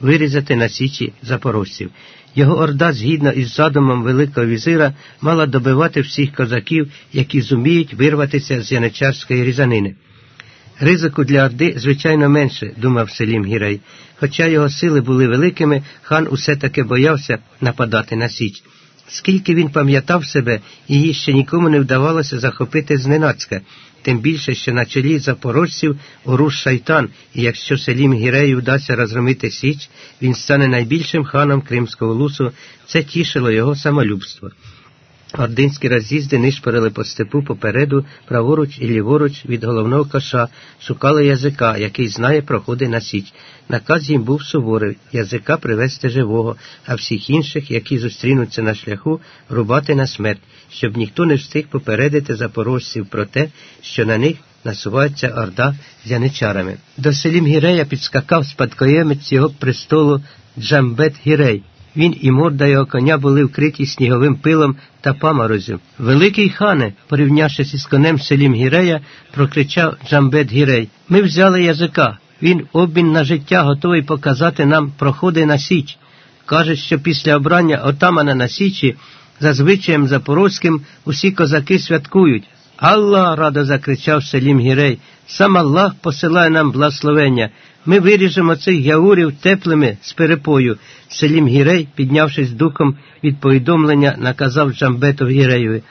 вирізати на січі запорожців. Його орда, згідно із задумом Великого візира, мала добивати всіх козаків, які зуміють вирватися з яничарської різанини. Ризику для Орди, звичайно, менше, думав Селім Гірей. Хоча його сили були великими, хан усе таки боявся нападати на Січ. Скільки він пам'ятав себе, її ще нікому не вдавалося захопити зненацька, тим більше, що на чолі запорожців уруш шайтан, і якщо Селім Гірею вдасться розгромити Січ, він стане найбільшим ханом Кримського лусу, це тішило його самолюбство. Ординські роз'їзди нишпорили по степу попереду, праворуч і ліворуч від головного коша, шукали язика, який знає проходи на січ. Наказ їм був суворий язика привезти живого, а всіх інших, які зустрінуться на шляху, рубати на смерть, щоб ніхто не встиг попередити запорожців про те, що на них насувається орда з яничарами. До селім Гірея підскакав спадкоємець його престолу Джамбет Гірей. Він і морда його коня були вкриті сніговим пилом та паморозю. Великий хане, порівнявшись із конем селім Гірея, прокричав Джамбет Гірей. Ми взяли язика. Він в обмін на життя готовий показати нам проходи на Січ. Каже, що після обрання отамана на Січі, за звичаєм запорозьким, усі козаки святкують. Аллах, радо закричав Селім Гірей, сам Аллах посилає нам благословення. Ми виріжемо цих яурів теплими з перепою. Селім Гірей, піднявшись духом від повідомлення, наказав Джамбетов Гіреєві.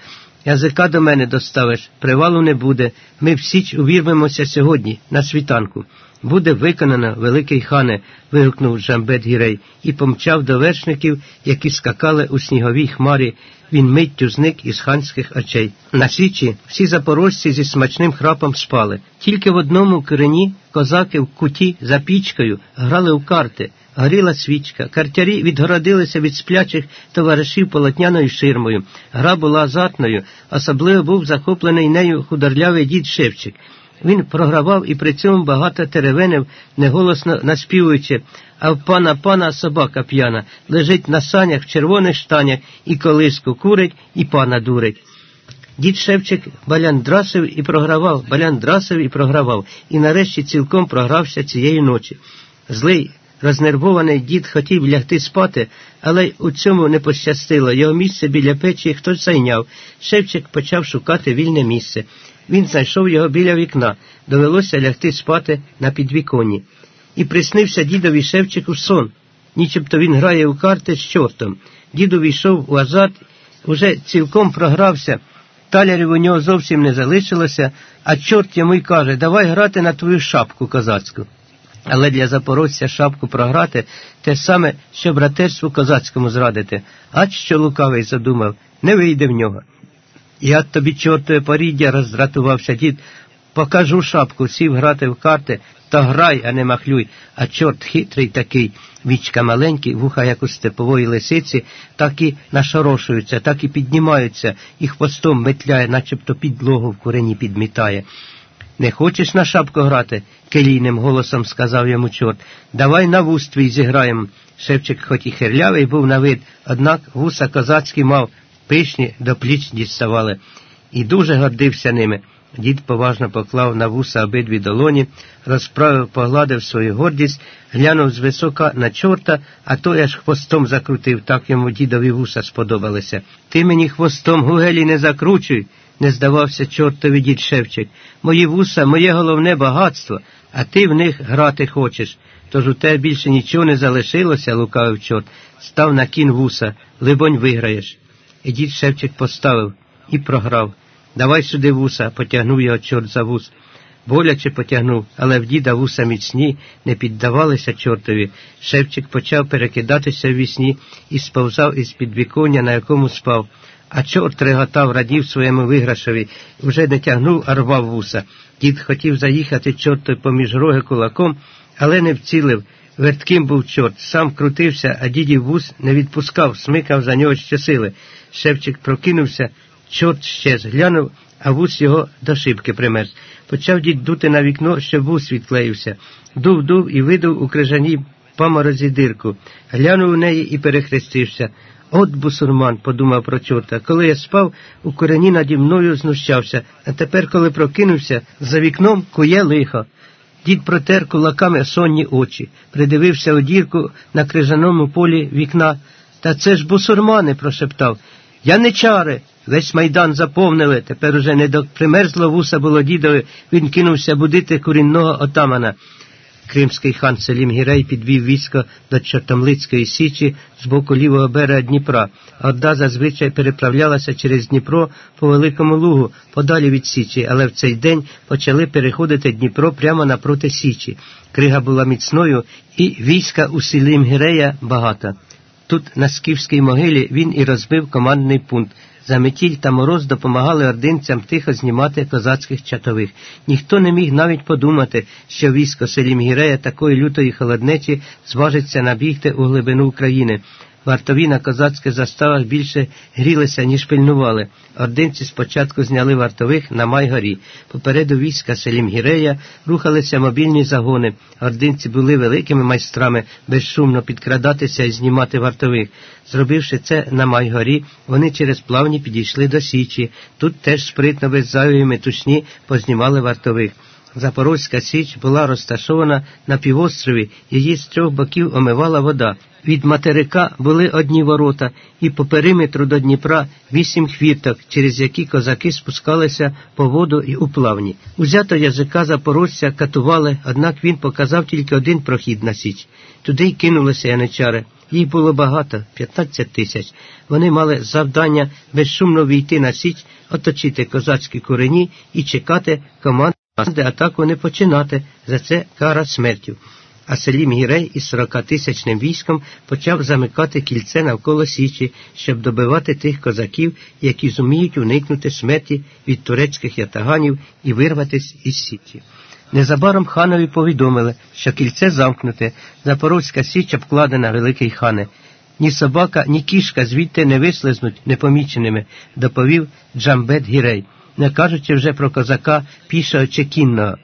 Язика до мене доставиш, привалу не буде. Ми в Січ увірвемося сьогодні, на світанку. Буде виконано, великий хане, вигукнув Жамбет Гірей і помчав до вершників, які скакали у сніговій хмарі. Він миттю зник із ханських очей. На січі всі запорожці зі смачним храпом спали. Тільки в одному корені козаки в куті за пічкою грали в карти. Горіла свічка, картярі відгородилися від сплячих товаришів полотняною ширмою. Гра була азартною, особливо був захоплений нею худорлявий дід Шевчик. Він програвав і при цьому багато теревенив, неголосно наспівуючи, а в пана пана собака п'яна, лежить на санях в червоних штанях і колиску курить, і пана дурить. Дід Шевчик баляндрасив і програвав, баляндрасив і програвав, і нарешті цілком програвся цієї ночі. Злий, рознервований дід хотів лягти спати, але у цьому не пощастило. Його місце біля печі хтось зайняв. Шевчик почав шукати вільне місце. Він знайшов його біля вікна, довелося лягти спати на підвіконні. І приснився дідові Шевчику сон, нічебто він грає у карти з чортом. Дід увійшов у азарт, уже цілком програвся. Талярів у нього зовсім не залишилося, а чорт йому й каже, давай грати на твою шапку козацьку. Але для запорожця шапку програти те саме, що братерству козацькому зрадити. Ач що лукавий задумав, не вийде в нього. Я тобі, чортове поріддя, роздратувався дід. Покажу шапку, сів грати в карти, то грай, а не махлюй. А чорт хитрий такий, вічка маленькі, вуха, як у степової лисиці, так і нашорошуються, так і піднімаються, і хвостом метляє, начебто підлогу в курені підмітає. Не хочеш на шапку грати? келійним голосом сказав йому чорт. Давай на вуз твій зіграємо. Шевчик, хоч і хирлявий був на вид, однак вуса козацький мав пишні до пліч діставали, і дуже гордився ними. Дід поважно поклав на вуса обидві долоні, розправив, погладив свою гордість, глянув звисока на чорта, а той аж хвостом закрутив, так йому дідові вуса сподобалися. Ти мені хвостом гугелі не закручуй, не здавався чортові дід Шевчик. Мої вуса, моє головне багатство, а ти в них грати хочеш. Тож у тебе більше нічого не залишилося, лукавив чорт, став на кін вуса, либонь, виграєш. І дід Шевчик поставив і програв. Давай сюди вуса, потягнув його чорт за вус. Боляче потягнув, але в діда вуса міцні не піддавалися чортові. Шевчик почав перекидатися в вісні і сповзав із підвіконня, на якому спав. А чорт реготав, радів своєму виграшеві, вже не тягнув, а рвав вуса. Дід хотів заїхати чортою поміж роги кулаком, але не вцілив. Вертким був чорт, сам крутився, а дідів вус не відпускав, смикав за нього щосили. Шевчик прокинувся, чорт щез, глянув, а вус його до шибки примерз. Почав дід дути на вікно, щоб вус відклеївся. Дув, дув і видав у крижаній поморозі дирку. Глянув у неї і перехрестився. От бусурман, подумав про чорта, коли я спав, у корені наді мною знущався, а тепер, коли прокинувся, за вікном кує лихо. Дід протер кулаками сонні очі, придивився у дірку на крижаному полі вікна. Та це ж бусурмани, прошептав. Я не чари. Весь майдан заповнили, тепер уже не до примерзло вуса було дідові, він кинувся будити курінного отамана. Кримський хан Селім Гірей підвів військо до Чортомлицької Січі з боку лівого берега Дніпра. Орда зазвичай переправлялася через Дніпро по Великому Лугу, подалі від Січі, але в цей день почали переходити Дніпро прямо напроти Січі. Крига була міцною, і війська у Селім Гірея багато. Тут, на скіфській могилі, він і розбив командний пункт. Заметіль та мороз допомагали ординцям тихо знімати козацьких чатових. Ніхто не міг навіть подумати, що військо Селімгірея такої лютої холоднечі зважиться набігти у глибину України. Вартові на козацьких заставах більше грілися, ніж пильнували. Ординці спочатку зняли вартових на Майгорі. Попереду війська селім Гірея рухалися мобільні загони. Ординці були великими майстрами безшумно підкрадатися і знімати вартових. Зробивши це на Майгорі, вони через плавні підійшли до Січі. Тут теж спритно без зайвої метушні познімали вартових. Запорозька Січ була розташована на півострові, її з трьох боків омивала вода. Від материка були одні ворота, і по периметру до Дніпра вісім хвірток, через які козаки спускалися по воду і у плавні. Узято язика запорожця катували, однак він показав тільки один прохід на Січ. Туди й кинулися яничари. Їх було багато, 15 тисяч. Вони мали завдання безшумно війти на Січ, оточити козацькі корені і чекати команд атаку не починати, за це кара смертю. А Селім Гірей із 40-тисячним військом почав замикати кільце навколо Січі, щоб добивати тих козаків, які зуміють уникнути смерті від турецьких ятаганів і вирватися із Січі. Незабаром ханові повідомили, що кільце замкнуте, Запорозька Січ обкладена великий хане. Ні собака, ні кішка звідти не вислизнуть непоміченими, доповів Джамбет Гірей не кажучи вже про козака пішого чи кінного.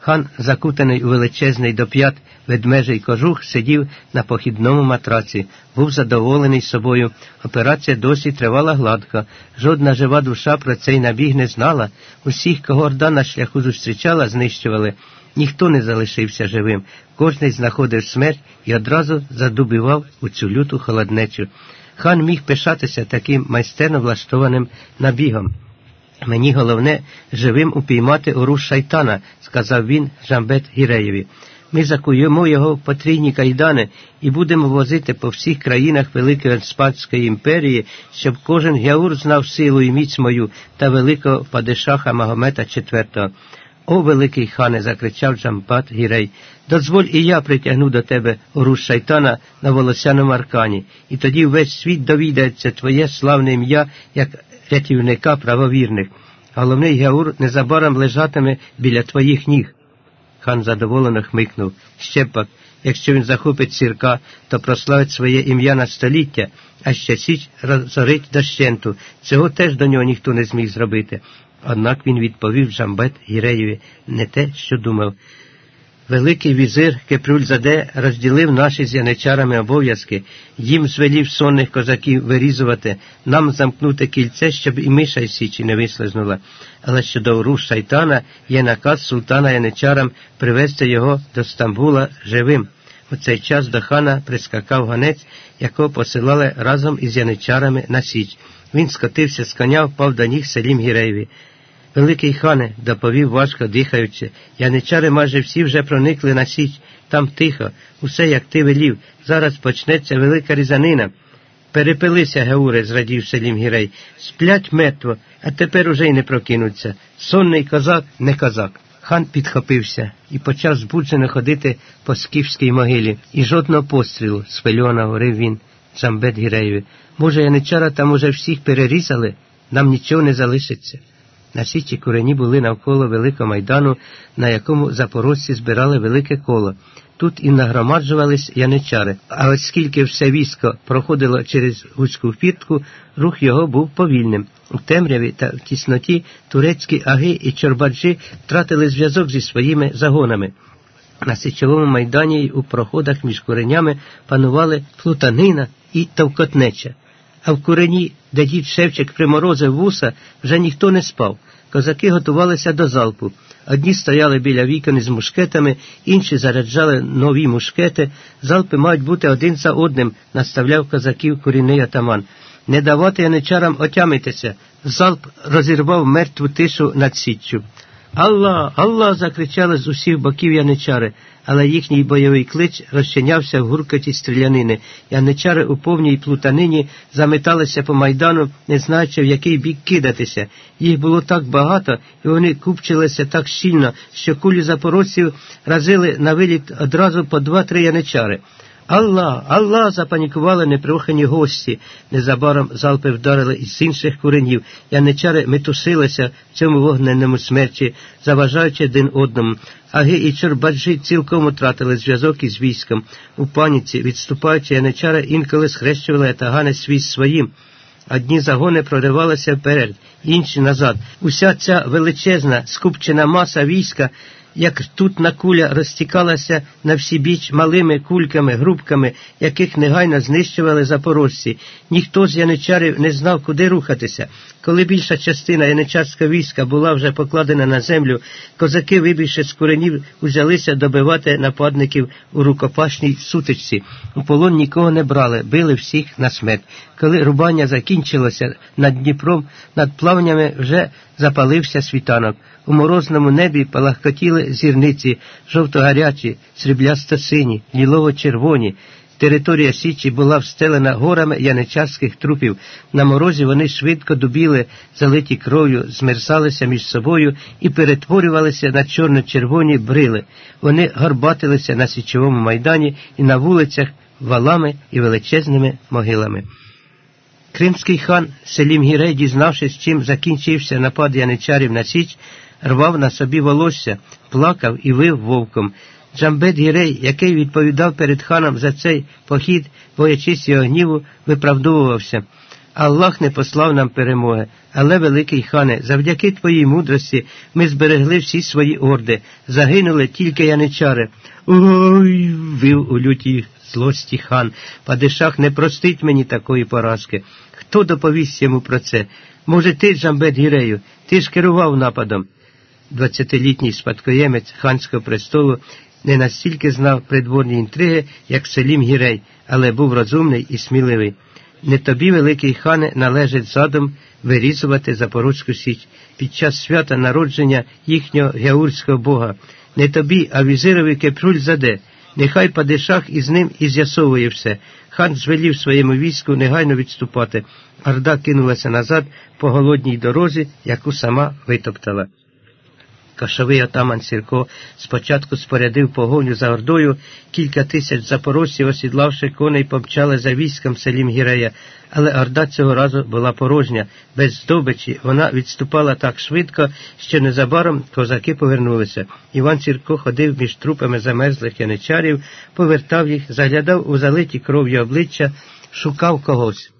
Хан, закутаний у величезний до п'ят ведмежий кожух, сидів на похідному матраці, був задоволений собою. Операція досі тривала гладко. Жодна жива душа про цей набіг не знала. Усіх, кого орда на шляху зустрічала, знищували. Ніхто не залишився живим. Кожний знаходив смерть і одразу задубивав у цю люту холоднечу. Хан міг пишатися таким майстерно влаштованим набігом. Мені головне живим упіймати ору шайтана, сказав він Жамбет Гіреєві. Ми закуємо його в потрійні кайдани і будемо возити по всіх країнах Великої Османської імперії, щоб кожен гяур знав силу і міць мою та великого падишаха Магомета IV. О, великий хане, закричав Джамбат Гірей, дозволь і я притягну до тебе урус-шайтана на волосяному аркані, і тоді весь світ довідається твоє славне ім'я, як рятівника правовірних. Головний гяур незабаром лежатиме біля твоїх ніг. Хан задоволено хмикнув. Ще б пак, якщо він захопить сірка, то прославить своє ім'я на століття, а ще січ розорить дощенту. Цього теж до нього ніхто не зміг зробити. Однак він відповів Джамбет Гіреєві не те, що думав. Великий візир Кепрюльзаде розділив наші з яничарами обов'язки, їм звелів сонних козаків вирізувати, нам замкнути кільце, щоб і миша із Січі не вислизнула. Але щодо руш шайтана є наказ султана яничарам привезти його до Стамбула живим. У цей час до хана прискакав ганець, якого посилали разом із яничарами на січ. Він скотився з коня, впав до ніг селім Гіреєві. Великий хане, доповів важко дихаючи, яничари майже всі вже проникли на січ, там тихо, усе як ти велів. Зараз почнеться велика різанина. Перепилися, Геуре, зрадів селім Гірей. Сплять мертво, а тепер уже й не прокинуться. Сонний козак не козак. Хан підхопився і почав збуджено ходити по скіфській могилі. І жодного пострілу, схвильовано говорив він, Замбет Гіреєві. Може, яничара там уже всіх перерізали, нам нічого не залишиться. На січі курені були навколо великого майдану, на якому запорожці збирали велике коло. Тут і нагромаджувались яничари, а оскільки все військо проходило через гуцьку впіртку, рух його був повільним. У темряві та в тісноті турецькі аги і чорбаджі втратили зв'язок зі своїми загонами. На січовому майдані у проходах між куренями панували плутанина і товкотнеча. А в курені, де дід Шевчик приморозив вуса, вже ніхто не спав. Козаки готувалися до залпу. Одні стояли біля вікон із мушкетами, інші заряджали нові мушкети. Залпи мають бути один за одним, наставляв козаків корінний атаман. Не давати яничарам отямитися. Залп розірвав мертву тишу над січчю. Алла, Алла. закричали з усіх боків яничари, але їхній бойовий клич розчинявся в гуркоті стрілянини. Яничари у повній плутанині заметалися по майдану, не знаючи, в який бік кидатися. Їх було так багато, і вони купчилися так щільно, що кулі запорожців разили на виліт одразу по два-три яничари. Алла, Алла. запанікували непрохані гості. Незабаром залпи вдарили із інших куренів. Яничари метусилися в цьому вогненному смерчі, заважаючи один одному. Аги і Чорбаджі цілком втратили зв'язок із військом. У паніці, відступаючи, яничари інколи схрещували етагани свій своїм. Одні загони проривалися вперед, інші назад. Уся ця величезна, скупчена маса війська як тутна куля розтікалася на всі біч малими кульками, грубками, яких негайно знищували запорожці. Ніхто з яничарів не знав, куди рухатися. Коли більша частина яничарського війська була вже покладена на землю, козаки, вибігши з куренів, узялися добивати нападників у рукопашній сутичці. У полон нікого не брали, били всіх на смерть. Коли рубання закінчилося над Дніпром, над плавнями вже запалився світанок. У морозному небі палахкотіли зірниці, жовто-гарячі, сріблясто сині, лілово-червоні. Територія Січі була встелена горами яничарських трупів. На морозі вони швидко дубіли, залиті кров'ю, змерзалися між собою і перетворювалися на чорно-червоні брили. Вони горбатилися на січовому майдані і на вулицях валами і величезними могилами. Кримський хан Селім Гірей, дізнавшись, чим закінчився напад яничарів на Січ, рвав на собі волосся, плакав і вив вовком. Джамбет Гірей, який відповідав перед ханом за цей похід, боячись його гніву, виправдовувався. Аллах не послав нам перемоги, але, великий хане, завдяки твоїй мудрості ми зберегли всі свої орди, загинули тільки яничари. Ой, вив у лютій злості хан. Падишах не простить мені такої поразки. Хто доповість йому про це? Може, ти, Джамбет Гірею, ти ж керував нападом. Двадцятилітній спадкоємець ханського престолу не настільки знав придворні інтриги, як Селім Гірей, але був розумний і сміливий. Не тобі, великий хане, належить задум вирізувати Запорозьку Січ під час свята народження їхнього геурського бога. Не тобі, а візирові кепруль заде. Нехай падишах із ним і з'ясовує все. Хан звелів своєму війську негайно відступати. Орда кинулася назад по голодній дорозі, яку сама витоптала. Кашовий отаман Сірко спочатку спорядив погоню за Ордою, кілька тисяч запорожців, осідлавши коней, помчали за військом селім Гірея, але Орда цього разу була порожня, без здобичі. Вона відступала так швидко, що незабаром козаки повернулися. Іван Сірко ходив між трупами замерзлих яничарів, повертав їх, заглядав у залиті кров'ю обличчя, шукав когось.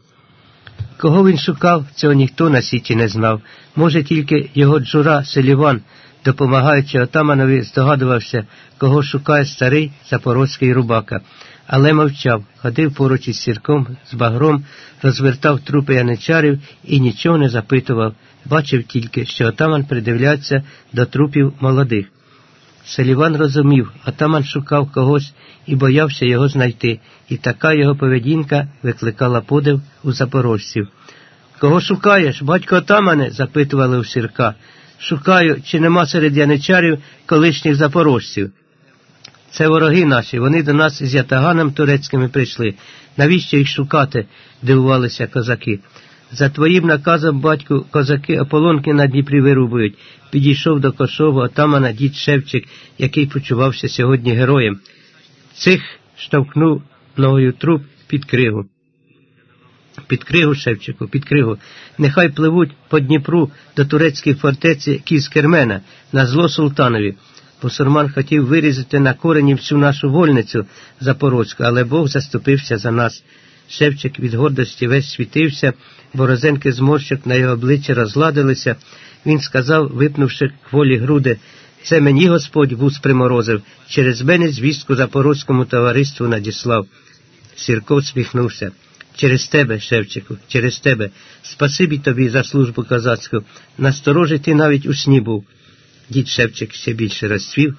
Кого він шукав, цього ніхто на сіті не знав. Може, тільки його джура Селіван допомагаючи отаманові, здогадувався, кого шукає старий запорозький рубака, але мовчав, ходив поруч із сірком, з багром, розвертав трупи яничарів і нічого не запитував, бачив тільки, що отаман придивляється до трупів молодих. Селіван розумів, отаман шукав когось і боявся його знайти, і така його поведінка викликала подив у запорожців. Кого шукаєш, батько отамане? запитували у сірка. Шукаю, чи нема серед яничарів колишніх запорожців. Це вороги наші, вони до нас з ятаганом турецькими прийшли. Навіщо їх шукати? дивувалися козаки. За твоїм наказом, батьку, козаки ополонки на Дніпрі вирубують. Підійшов до кошового отамана дід Шевчик, який почувався сьогодні героєм. Цих штовхнув ногою труп під кригу. Під кригу, Шевчику, під кригу. Нехай пливуть по Дніпру до турецької фортеці Кіскермена на зло султанові. Бусурман хотів вирізати на корені всю нашу вольницю запорозьку, але Бог заступився за нас. Шевчик від гордості весь світився, борозенки зморщок на його обличчі розладилися. Він сказав, випнувши кволі груди, це мені Господь вуз приморозив, через мене звістку запорозькому товариству надіслав. Сірко сміхнувся. Через тебе, Шевчику, через тебе. Спасибі тобі за службу козацьку. Насторожі ти навіть у сні був. Дід Шевчик ще більше розцвів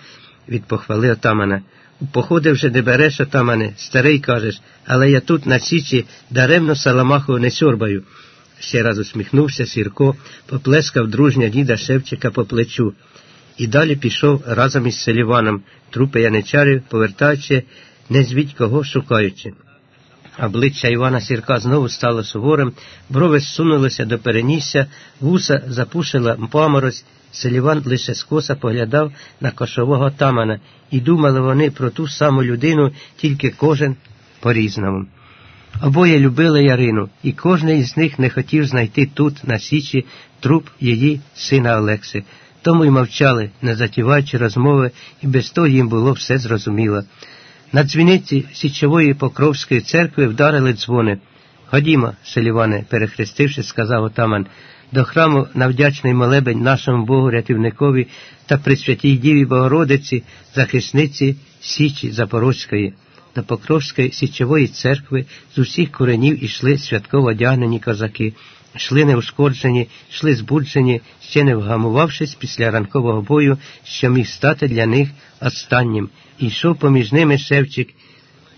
від похвали отамана. У походи вже не береш, отамане, старий кажеш, але я тут, на січі, даремно саламаху не сьорбаю. Ще раз усміхнувся Сірко, поплескав дружня діда Шевчика по плечу. І далі пішов разом із Селіваном, трупи яничарів, повертаючи, не звідь кого шукаючи. Обличчя Івана Сірка знову стало суворим, брови зсунулися до перенісся, вуса запушила паморозь, Селіван лише скоса поглядав на кошового тамана, і думали вони про ту саму людину, тільки кожен по-різному. Обоє любили Ярину, і кожен із них не хотів знайти тут, на Січі, труп її сина Олекси. Тому й мовчали, не затіваючи розмови, і без того їм було все зрозуміло. На дзвіниці Січової Покровської церкви вдарили дзвони. Ходімо, Селіване, перехрестивши, сказав отаман, до храму на вдячний молебень нашому Богу рятівникові та Пресвятій Діві Богородиці, захисниці Січі Запорозької. До Покровської Січової церкви з усіх коренів ішли святково одягнені козаки, йшли неушкоджені, йшли збуджені, ще не вгамувавшись після ранкового бою, що міг стати для них останнім. І йшов поміж ними Шевчик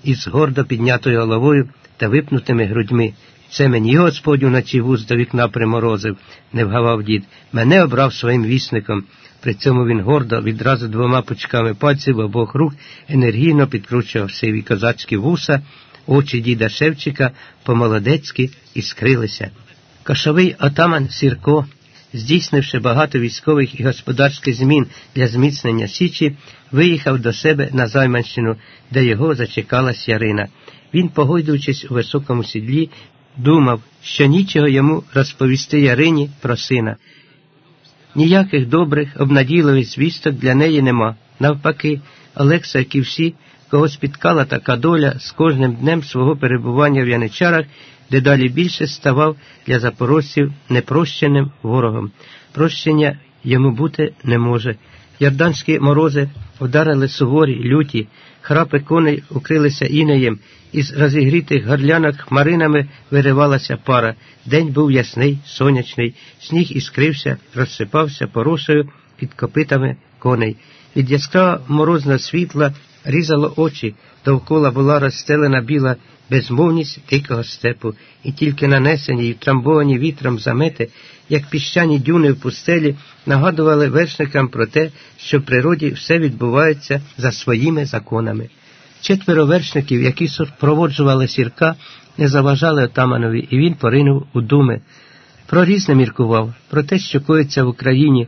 із гордо піднятою головою та випнутими грудьми. Це мені Господь уночі вуз до вікна приморозив, не вгавав дід. Мене обрав своїм вісником. При цьому він гордо відразу двома пучками пальців обох рук енергійно підкручував сиві козацькі вуса, очі діда Шевчика по-молодецьки іскрилися. Кошовий отаман Сірко, здійснивши багато військових і господарських змін для зміцнення Січі, виїхав до себе на Займанщину, де його зачекалась Ярина. Він, погойдуючись у високому сідлі, думав, що нічого йому розповісти Ярині про сина. Ніяких добрих, обнадійливих звісток для неї нема. Навпаки, Олекса, як і всі, кого спіткала така доля з кожним днем свого перебування в яничарах, дедалі більше ставав для запорожців непрощеним ворогом. Прощення йому бути не може. Ярданські морози вдарили суворі, люті, храпи коней укрилися інеєм, із розігрітих горлянок хмаринами виривалася пара. День був ясний, сонячний, сніг іскрився, розсипався порошею під копитами коней. Від яскраво морозного світла різало очі, довкола була розстелена біла безмовність дикого степу, і тільки нанесені й втрамбовані вітром замети, як піщані дюни в пустелі, нагадували вершникам про те, що в природі все відбувається за своїми законами. Четверо вершників, які супроводжували сірка, не заважали отаманові, і він поринув у думи. Про різне міркував, про те, що коїться в Україні,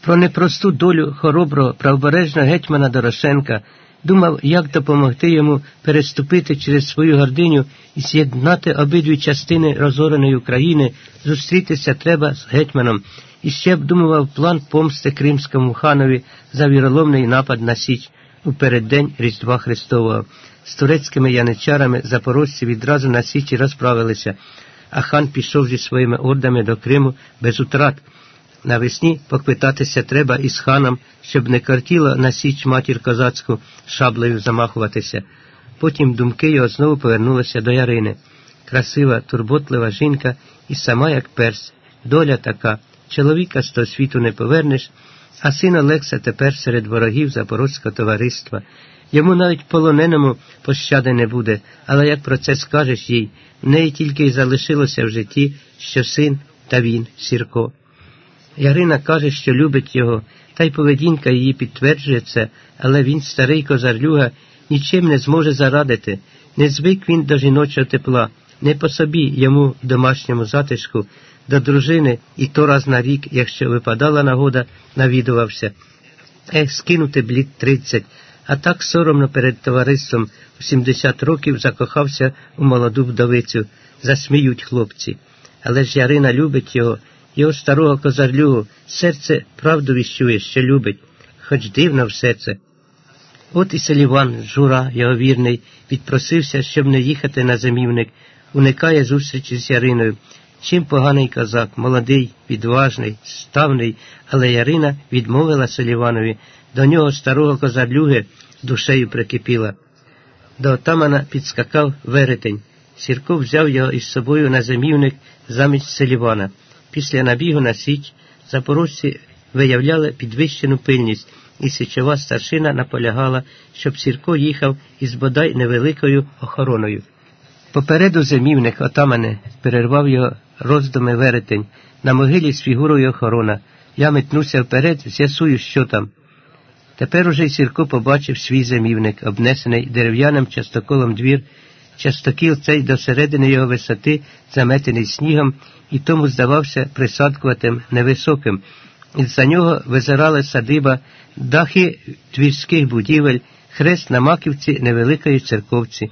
про непросту долю хороброго правобережного гетьмана Дорошенка, думав, як допомогти йому переступити через свою гординю і з'єднати обидві частини розореної України, зустрітися треба з гетьманом, і ще обдумував план помсти кримському ханові за віроломний напад на Січ у переддень Різдва Христового. З турецькими яничарами запорожці відразу на Січі розправилися, а хан пішов зі своїми ордами до Криму без утрат. Навесні поквитатися треба із ханом, щоб не картіло на січ матір козацьку шаблею замахуватися. Потім думки його знову повернулися до Ярини. Красива, турботлива жінка і сама як перс. Доля така. Чоловіка з того світу не повернеш, а син Олекса тепер серед ворогів запорозького товариства. Йому навіть полоненому пощади не буде, але як про це скажеш їй, в неї тільки й залишилося в житті, що син та він, Сірко. Ярина каже, що любить його, та й поведінка її підтверджує це, але він, старий козарлюга, нічим не зможе зарадити. Не звик він до жіночого тепла, не по собі йому домашньому затишку, до дружини і то раз на рік, якщо випадала нагода, навідувався. Ех, скинути блід тридцять, а так соромно перед товариством у сімдесят років закохався у молоду вдовицю, засміють хлопці. Але ж Ярина любить його його старого козарлюгу, серце правду віщує, що любить, хоч дивно все це. От і Селіван, жура, його вірний, відпросився, щоб не їхати на зимівник, уникає зустрічі з Яриною. Чим поганий козак, молодий, відважний, ставний, але Ярина відмовила Селіванові, до нього старого козарлюги душею прикипіла. До отамана підскакав веретень. Сірко взяв його із собою на зимівник замість Селівана. Після набігу на січ запорожці виявляли підвищену пильність, і січова старшина наполягала, щоб Сірко їхав із бодай невеликою охороною. Попереду зимівник отамане перервав його роздуми веретень. На могилі з фігурою охорона. Я метнуся вперед, з'ясую, що там. Тепер уже Сірко побачив свій зимівник, обнесений дерев'яним частоколом двір, частокіл цей до середини його висоти, заметений снігом, і тому здавався присадкуватим невисоким. Із-за нього визирали садиба, дахи двірських будівель, хрест на маківці невеликої церковці.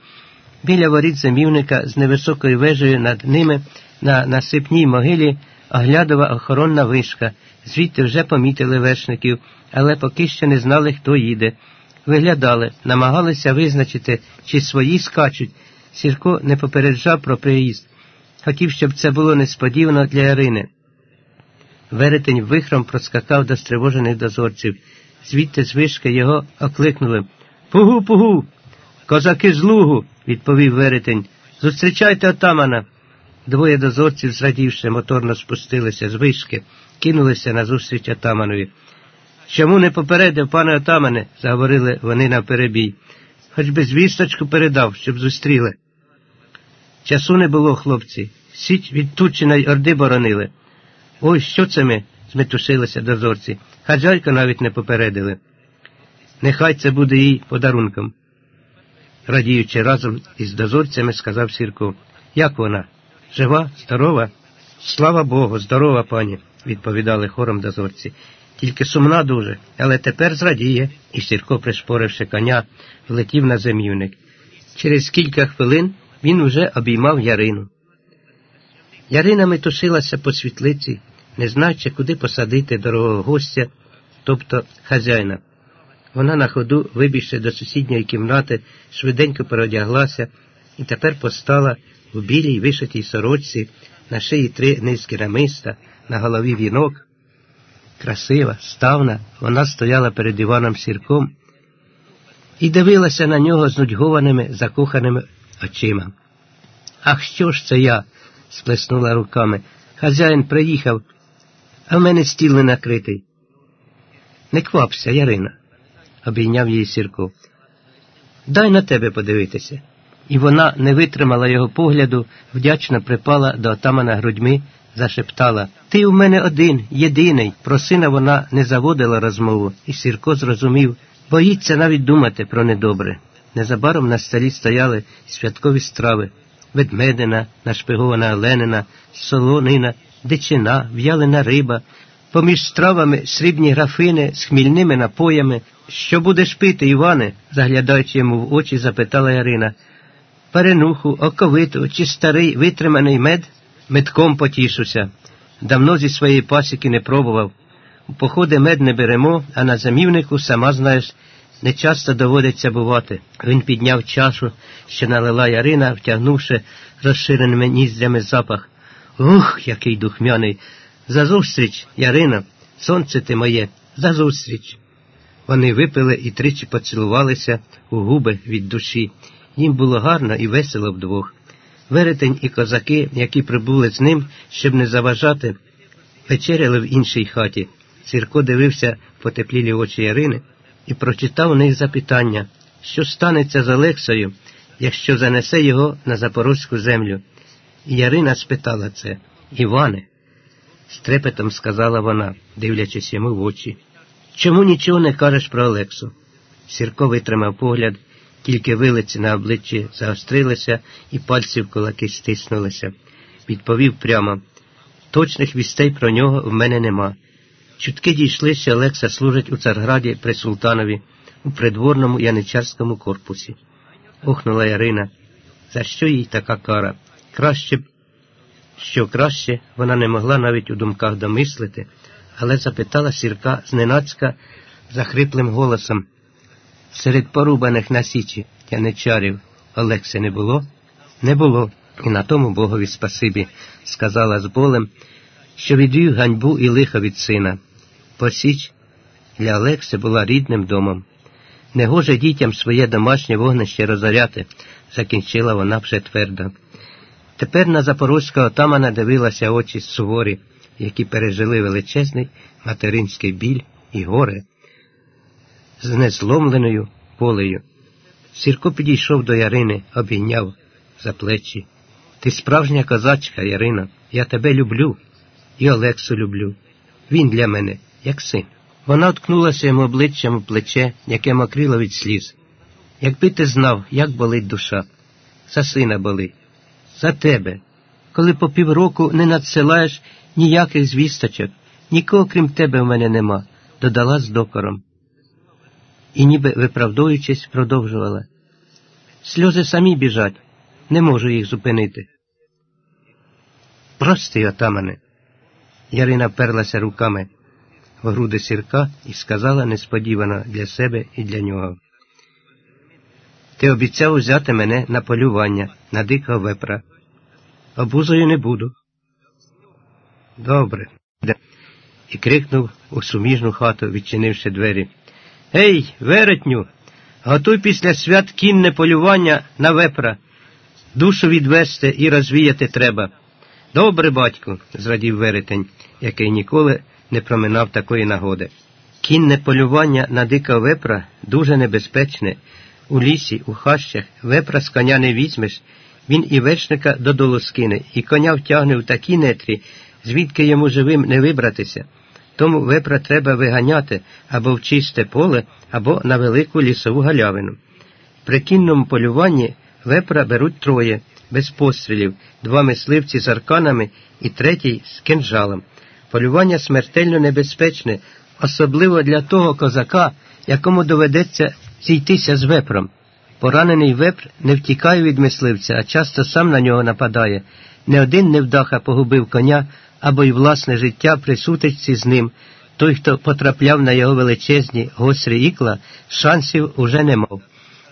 Біля воріт замівника з невисокою вежею над ними на насипній могилі оглядова охоронна вишка. Звідти вже помітили вершників, але поки ще не знали, хто їде. Виглядали, намагалися визначити, чи свої скачуть. Сірко не попереджав про приїзд. Хотів, щоб це було несподівано для Ярини. Веретень вихром проскакав до стривожених дозорців. Звідти з вишки його окликнули. Пугу, пугу. Козаки з лугу, відповів веретень. Зустрічайте отамана. Двоє дозорців, зрадівши, моторно спустилися з вишки, кинулися назустріч отаманові. Чому не попередив, пане отамане? заговорили вони на перебій. Хоч би звісточку передав, щоб зустріли. Часу не було, хлопці. Сіть від Тучиної орди боронили. Ой, що це ми? зметушилися дозорці. Хаджайка навіть не попередили. Нехай це буде їй подарунком. Радіючи разом із дозорцями, сказав Сірко. Як вона? Жива, здорова? Слава Богу, здорова пані, відповідали хором дозорці. Тільки сумна дуже, але тепер зрадіє, і Сірко, пришпоривши коня, влетів на земівник. Через кілька хвилин він уже обіймав Ярину. Ярина метушилася по світлиці, не знаючи, куди посадити дорогого гостя, тобто хазяїна. Вона на ходу, вибігши до сусідньої кімнати, швиденько переодяглася і тепер постала у білій вишитій сорочці, на шиї три низки рамиста, на голові вінок. Красива, ставна, вона стояла перед Іваном Сірком і дивилася на нього з нудьгованими, закоханими очима. Ах, що ж це я? сплеснула руками. Хазяїн приїхав, а в мене стіл не накритий. Не квапся, Ярина, обійняв її Сірко. Дай на тебе подивитися. І вона не витримала його погляду, вдячно припала до отамана грудьми, зашептала Ти у мене один, єдиний. Про сина вона не заводила розмову, і Сірко зрозумів, боїться навіть думати про недобре. Незабаром на столі стояли святкові страви ведмедина, нашпигована оленина, солонина, дичина, в'ялена риба, поміж стравами срібні графини з хмільними напоями. Що будеш пити, Іване? заглядаючи йому в очі, запитала Ярина. Паренуху, оковиту чи старий витриманий мед, медком потішуся. Давно зі своєї пасіки не пробував. У походи мед не беремо, а на замівнику, сама знаєш, не часто доводиться бувати. Він підняв чашу, що налила Ярина, втягнувши розширеними ніздрями запах. Ух, який духмяний. За зустріч, Ярина, сонце ти моє, за зустріч. Вони випили і тричі поцілувалися у губи від душі. Їм було гарно і весело вдвох. Веретень і козаки, які прибули з ним, щоб не заважати, вечеряли в іншій хаті. Сірко дивився потеплілі очі Ярини і прочитав у них запитання, що станеться з Олексою, якщо занесе його на запорозьку землю. І Ярина спитала це Іване, з трепетом сказала вона, дивлячись йому в очі. Чому нічого не кажеш про Олексу? Сірко витримав погляд, тільки вилиці на обличчі заострилися і пальці в кулаки стиснулися. Відповів прямо точних вістей про нього в мене нема. Чутки дійшли, що Олекса служить у Царграді при султанові у придворному яничарському корпусі. Охнула Ярина. За що їй така кара? Краще б, що краще вона не могла навіть у думках домислити, але запитала сірка зненацька захриплим голосом. Серед порубаних на січі яничарів Олекси не було? Не було. І на тому Богові спасибі, сказала з болем, що відвів ганьбу і лихо від сина. Посіч для Олекси була рідним домом. Негоже дітям своє домашнє вогнище розоряти, закінчила вона вже твердо. Тепер на запорозького отамана дивилася очі суворі, які пережили величезний материнський біль і горе з незломленою полею. Сірко підійшов до Ярини, обійняв за плечі. Ти справжня козачка, Ярина, я тебе люблю і Олексу люблю. Він для мене, як син. Вона ткнулася йому обличчям у плече, яке мокрило від сліз. Якби ти знав, як болить душа, за сина болить, за тебе, коли по півроку не надсилаєш ніяких звісточок, нікого крім тебе в мене нема, додала з докором. І, ніби виправдовуючись, продовжувала. Сльози самі біжать, не можу їх зупинити. Прости, отамане. Ярина вперлася руками в груди сірка і сказала несподівано для себе і для нього. Ти обіцяв взяти мене на полювання, на дикого вепра. Обузою не буду. Добре. І крикнув у суміжну хату, відчинивши двері. Ей, веретню, готуй після свят кінне полювання на вепра. Душу відвести і розвіяти треба. Добре, батьку, зрадів веретень, який ніколи не проминав такої нагоди. Кінне полювання на дика вепра дуже небезпечне. У лісі, у хащах вепра з коня не візьмеш, він і вечника додолу скине, і коня втягне в такі нетрі, звідки йому живим не вибратися. Тому вепра треба виганяти або в чисте поле, або на велику лісову галявину. При кінному полюванні вепра беруть троє, без пострілів, два мисливці з арканами і третій з кинжалом. Полювання смертельно небезпечне, особливо для того козака, якому доведеться зійтися з вепром. Поранений вепр не втікає від мисливця, а часто сам на нього нападає. Не один невдаха погубив коня або й власне життя при сутичці з ним. Той, хто потрапляв на його величезні гострі ікла, шансів уже не мав.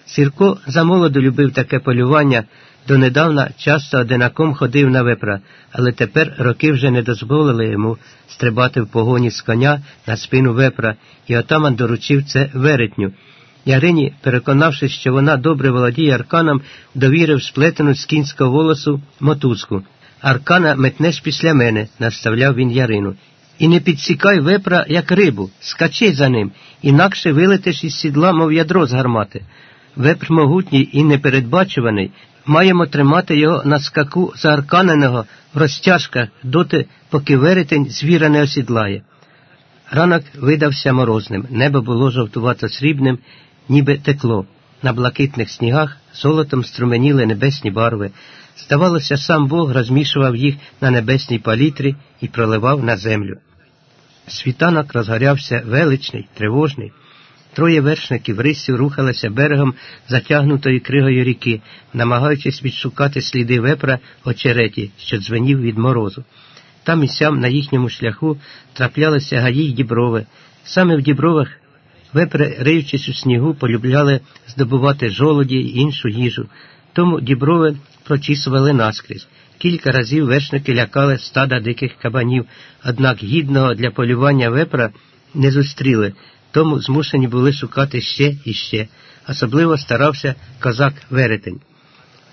Сірко замолоду любив таке полювання, донедавна часто одинаком ходив на вепра, але тепер роки вже не дозволили йому стрибати в погоні з коня на спину вепра, і отаман доручив це веретню. Ярині, переконавшись, що вона добре володіє арканом, довірив сплетену з кінського волосу мотузку. Аркана метнеш після мене, наставляв він Ярину. І не підсікай вепра, як рибу, скачи за ним, інакше вилетиш із сідла, мов ядро з гармати. Вепр могутній і непередбачуваний, маємо тримати його на скаку заарканеного в розтяжках доти, поки веретень звіра не осідлає. Ранок видався морозним, небо було жовтувато срібним, ніби текло. На блакитних снігах золотом струменіли небесні барви. Здавалося, сам Бог розмішував їх на небесній палітрі і проливав на землю. Світанок розгорявся величний, тривожний. Троє вершників рисів рухалися берегом затягнутої кригою ріки, намагаючись відшукати сліди вепра очереті, що дзвенів від морозу. Там і сям на їхньому шляху траплялися гаї й діброви. Саме в дібровах вепри, риючись у снігу, полюбляли здобувати жолоді й іншу їжу. Тому діброви прочісували наскрізь. Кілька разів вершники лякали стада диких кабанів, однак гідного для полювання вепра не зустріли, тому змушені були шукати ще і ще. Особливо старався козак веретень.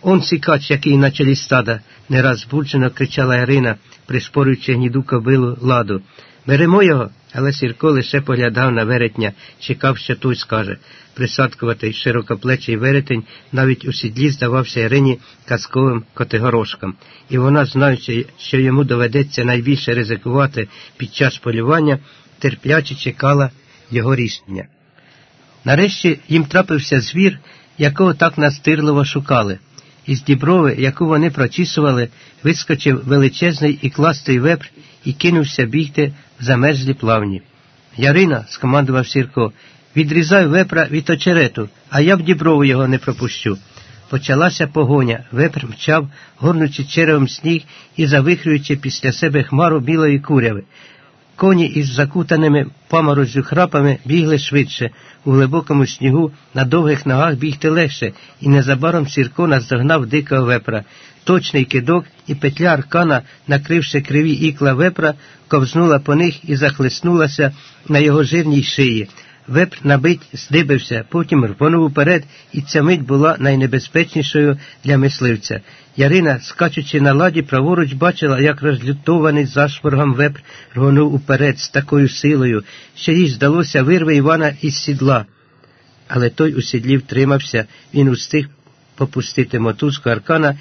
Он сікач, який на чолі стада, не раз збуджено кричала Ірина, пришпорюючи гніду кобилу ладу. Беремо його, але Сірко лише поглядав на веретня, чекав, що той скаже. Присадкуватий широкоплечий веретень навіть у сідлі здавався Ірині казковим котигорошком, і вона, знаючи, що йому доведеться найбільше ризикувати під час полювання, терпляче чекала його рішення. Нарешті їм трапився звір, якого так настирливо шукали. Із діброви, яку вони прочісували, вискочив величезний і кластий вепр і кинувся бігти в замерзлі плавні. Ярина, скомандував Сірко, відрізай вепра від очерету, а я в діброву його не пропущу. Почалася погоня, вепр мчав, горнучи черевом сніг і завихрюючи після себе хмару білої куряви. Коні із закутаними паморозю храпами бігли швидше, у глибокому снігу на довгих ногах бігти легше, і незабаром Сірко наздогнав дикого вепра. Точний кидок і петля аркана, накривши криві ікла вепра, ковзнула по них і захлиснулася на його жирній шиї. Вепр на бить здибився, потім рвонув уперед, і ця мить була найнебезпечнішою для мисливця. Ярина, скачучи на ладі, праворуч бачила, як розлютований зашворгом вепр рвонув уперед з такою силою, що їй здалося вирве Івана із сідла. Але той у сідлі втримався, він устиг попустити мотузку аркана